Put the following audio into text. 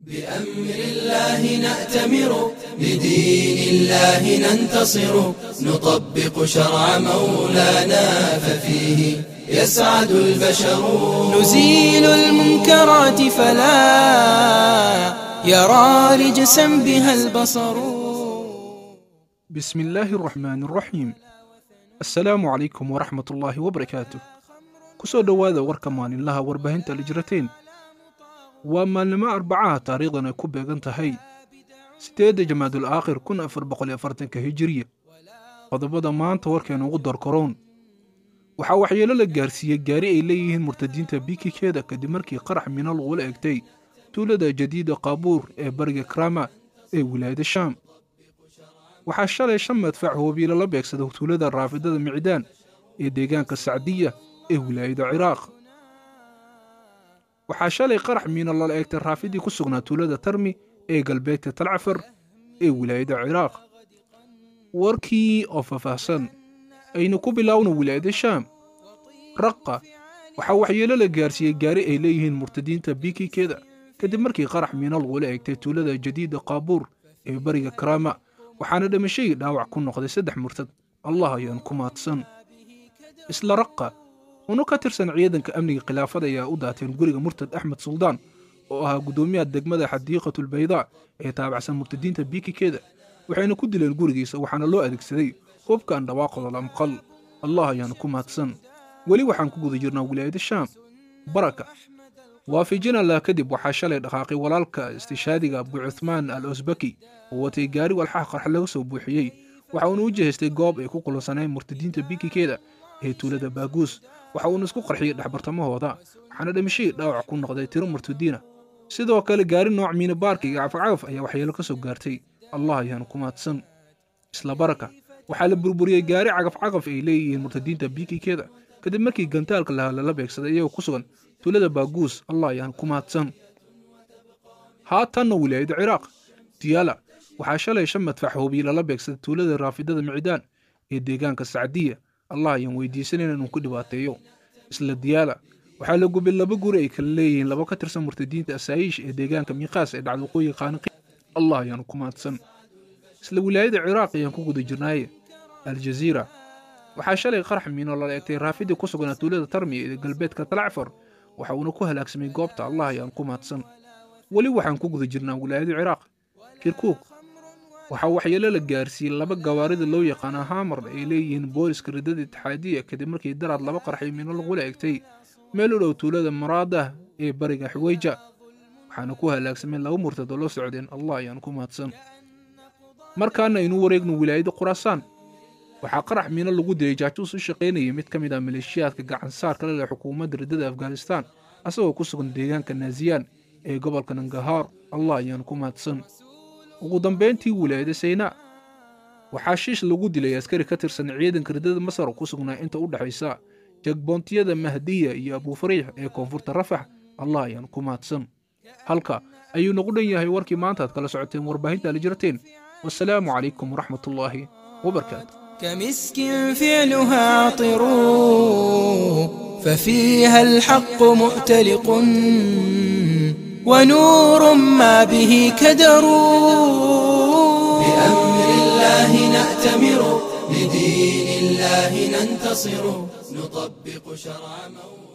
بأمر الله نأتمر لدين الله ننتصر. نطبق شرع مولانا ففيه يسعد البشر. نزيل المنكرات فلا يرى رجسا بها البصر. بسم الله الرحمن الرحيم. calaykum waraxmat ullaahi wabarakaatu ku soo dhowaada warka maalinlaha warbaahinta lijrateen waa maalnimo arbacaha taariikhdan ay ku beegan tahay siddeedda jamaadul aakhir kun afar boqol iyo afartanka hijiriya qodobada maanta warkeena ugu dorkorown waxaa waxyeelo la gaarsiiyey gaari ay leeyihiin murtadiinta bikikeeda kadib markii qarax mina lagula egtay tuulada jadiida qaabuur ee bariga krama ee wilaayada shaam. Waxaa shalay shan madfac hoobiile la beegsada tuulada raafidada micdaan ee deegaanka sacdiya ee wilaayada ciraaq waxaa shalay qarax miino lala eegtay raafidii ku sugnaa tuulada tarmi ee galbeedka talcafar ee wilaayada ciraaq. Warkii oo faahfaahsan aynu ku bilaawna wilaayada shaam. Raqa waxaa waxyeelo la gaarsiiyey gaari ay leeyihiin murtadiinta bikikeeda kadib markii qarax miino lagula eegtay tuulada jadiida qaabuur ee bariga karaama waxaana dhimashadii dhaawac ku noqday saddex murtad. Allah ayaan ku maadsan. Isla raqa unu ka tirsan ciidanka amniga khilaafada ayaa u daateen guriga murtad axmed suldaan oo ahaa guddoomiyaha degmada xadiiqatulbaydaa ee taabacsan murtadiinta bikikeeda waxayna ku dileen gurigiisa waxaana loo adeegsaday hubkaan dhawaaqooda la maqal allah ayaan ku maadsan weli waxaan ku guda jirnaa wilaayada shaam. Baraka. Waafijinallah kadib waxaa shalay dhaqaaqay walaalka istishaadiga abu cuthmaan al osbaki oo watay gaari walxaha qarx laga soo buuxiyey. Waxa uuna u jihaystay goob ay ku kulansaneen murtadiinta bikikeeda ee tuulada baaguus waxa uuna isku qarxiyey dhexbartamahooda waxaana dhimashadii dhaawac ku noqday tiro murtadiina sidoo kale gaari nooc miinabaarka iyo cafcagaf ayaa waxyeelo ka soo gaartay. Allah ayaan ku maadsan. Isla baraka. Waxaa la burburiyey gaari cagafcagaf ay leeyihiin murtadiinta bikikeeda kadib markii gantaalka lahaa lala beegsaday iyagoo ku sugan tuulada baaguus allah ayaan ku maadsan. Haatanna wilaayada ciraaq. Diyaala waxaa shalay shan madfax hoobiye lala beegsaday tuulada raafidada micdaan ee deegaanka sacdiya allah ayaan weydiisanayna inuu ku dhibaateeyo isla diyaala. Waxaa la gubay laba guri ay kala leeyihiin laba ka tirsan murtadiinta asaayiish ee deegaanka miiqaas ee dhacda waqooyiga qaaniqi allah ayaan ku maadsan. Isla wilaayada ciraaq ayaan ku guda jirnaaye. Aljaziira waxaa shalay qarax miino lala eegtay raafidii ku sugnaa tuulada tarmiya ee galbeedka talacfar waxa uuna ku halaagsamay goobta allah ayaan ku maadsan. Weli waxaan ku guda jirnaa wilaayada ciraaq. Kirkuuk waxaa waxyeelo la gaarsiiyey laba gawaarida loo yaqaana haamar ay leeyihiin booliska riddada itixaadiya kadib markii daraad laba qaraxyo miino lagula egtay meel u dhow tuulada maraadah ee bariga xuweyja waxaana ku halaagsamay laba murtad oo la socdeen allah ayaan ku maadsan markaana aynu wareegno wilaayada khuraasaan waxaa qarax miino lagu dilay jaajuus u shaqaynayay mid ka mid ah maleeshiyaadka gacansaarka la leh xukuumadda riddada afghanistaan asagoo ku sugan deegaanka naasiyaan ee gobolka nangahaar allah ayaan ku maadsan ugu dambayntii wilaayada saynaa waxaa shiish lagu dilay askari ka tirsan ciidanka riddada masar ku sugnaa inta u dhexaysa jagboontiyada mahdiya iyo abuufariix ee koonfurta rafax allah ayaan ku maadsan halka ayuu nagu dhan yahay warkii maanta aad kala socoteen warbaahinta alijrateen wasalaamu calaykum waraxmatullaahi wabarakaatu كمسك فعلها عطر ففيها الحق مؤتلق ونور ما به كدر. بأمر الله نأتمر لدين الله ننتصر. نطبق شرع مولانا.